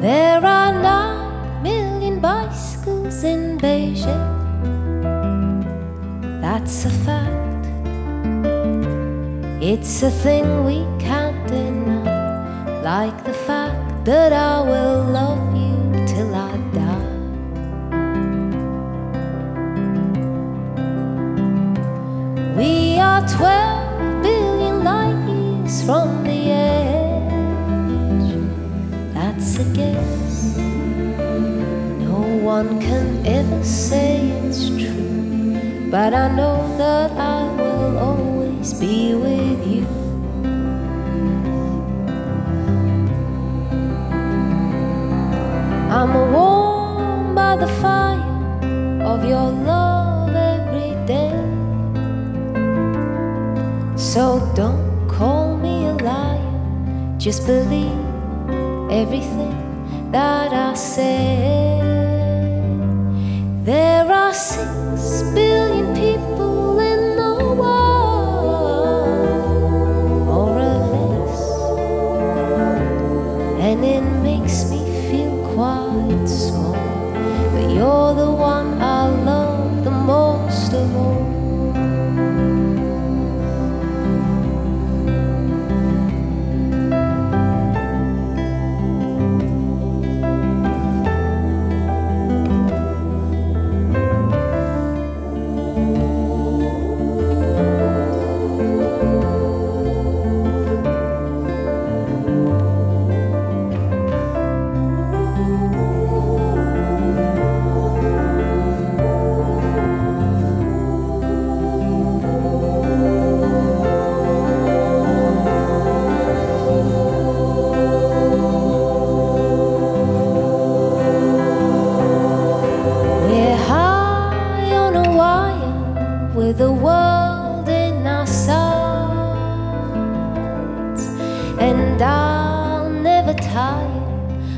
There are nine million bicycles in Beijing. That's a fact. It's a thing we can't deny, like the fact that I will love you till I die. We are 12 billion light years from a guess. No one can ever say it's true, but I know that I will always be with you. I'm warm by the fire of your love every day. So don't call me a liar, just believe everything that I say. There are six billion people in the world, more or less, and it makes me feel quite small. But you're the one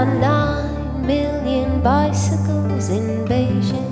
are nine million bicycles in Beijing.